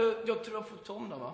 Eh, jag tror jag får ta om den va?